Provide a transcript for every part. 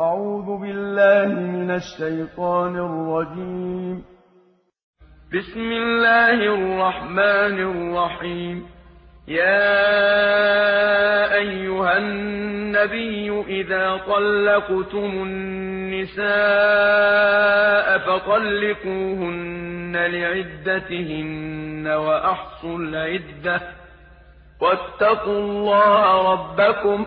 أعوذ بالله من الشيطان الرجيم. بسم الله الرحمن الرحيم. يا أيها النبي إذا طلقتم النساء فطلقوهن لعدتهن وأحصوا العدة. واتقوا الله ربكم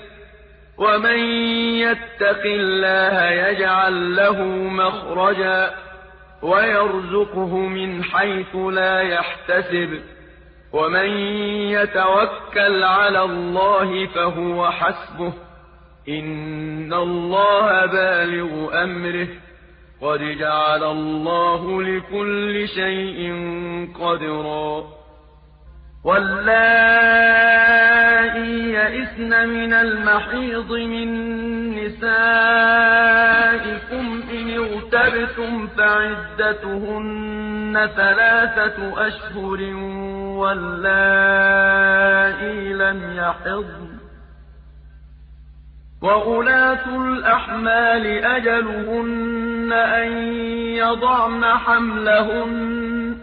ومن يتق الله يجعل له مخرجا ويرزقه من حيث لا يحتسب ومن يتوكل على الله فهو حسبه إن الله بالغ أمره قد جعل الله لكل شيء قدرا يئسن من المحيض من نسائكم إن ارتبتم فعدتهن ثلاثة أشهر واللائي لم يحضن. وَأُولَاتُ الْأَحْمَالِ أَجَلُهُنَّ أَن يَضَعْنَ حَمْلَهُنَّ ۚ.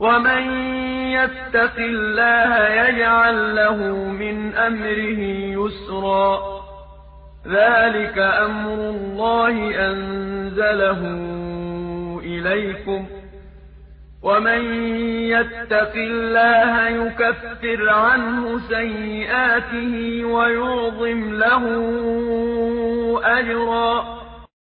وَمَن يَتَّقِ اللَّهَ يَجْعَل لَّهُ مِنْ أَمْرِهِ يُسْرًا. ذَٰلِكَ أَمْرُ اللَّهِ أَنزَلَهُ إِلَيْكُمْ ۚ. وَمَن يَتَّقِ اللَّهَ يُكَفِّرْ عَنْهُ سَيِّئَاتِهِ وَيُعْظِمْ لَهُ أَجْرًا.